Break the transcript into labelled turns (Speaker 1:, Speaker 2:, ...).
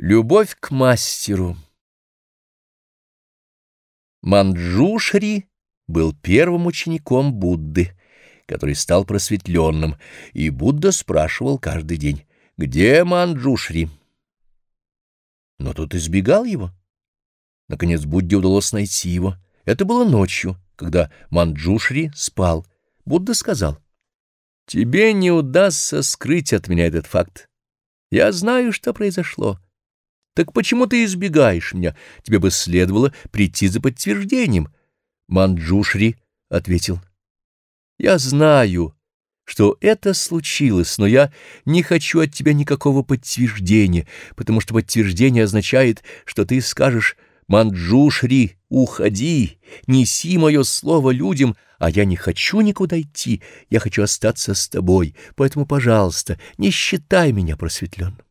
Speaker 1: Любовь к мастеру Манджушри был первым учеником Будды, который стал просветленным, и Будда спрашивал каждый день, «Где Манджушри?» Но тот избегал его. Наконец Будде удалось найти его. Это было ночью, когда Манджушри спал. Будда сказал, «Тебе не удастся скрыть от меня этот факт. Я знаю, что произошло». Так почему ты избегаешь меня? Тебе бы следовало прийти за подтверждением. Манджушри ответил. Я знаю, что это случилось, но я не хочу от тебя никакого подтверждения, потому что подтверждение означает, что ты скажешь «Манджушри, уходи, неси мое слово людям», а я не хочу никуда идти, я хочу остаться с тобой, поэтому, пожалуйста, не считай меня просветленным.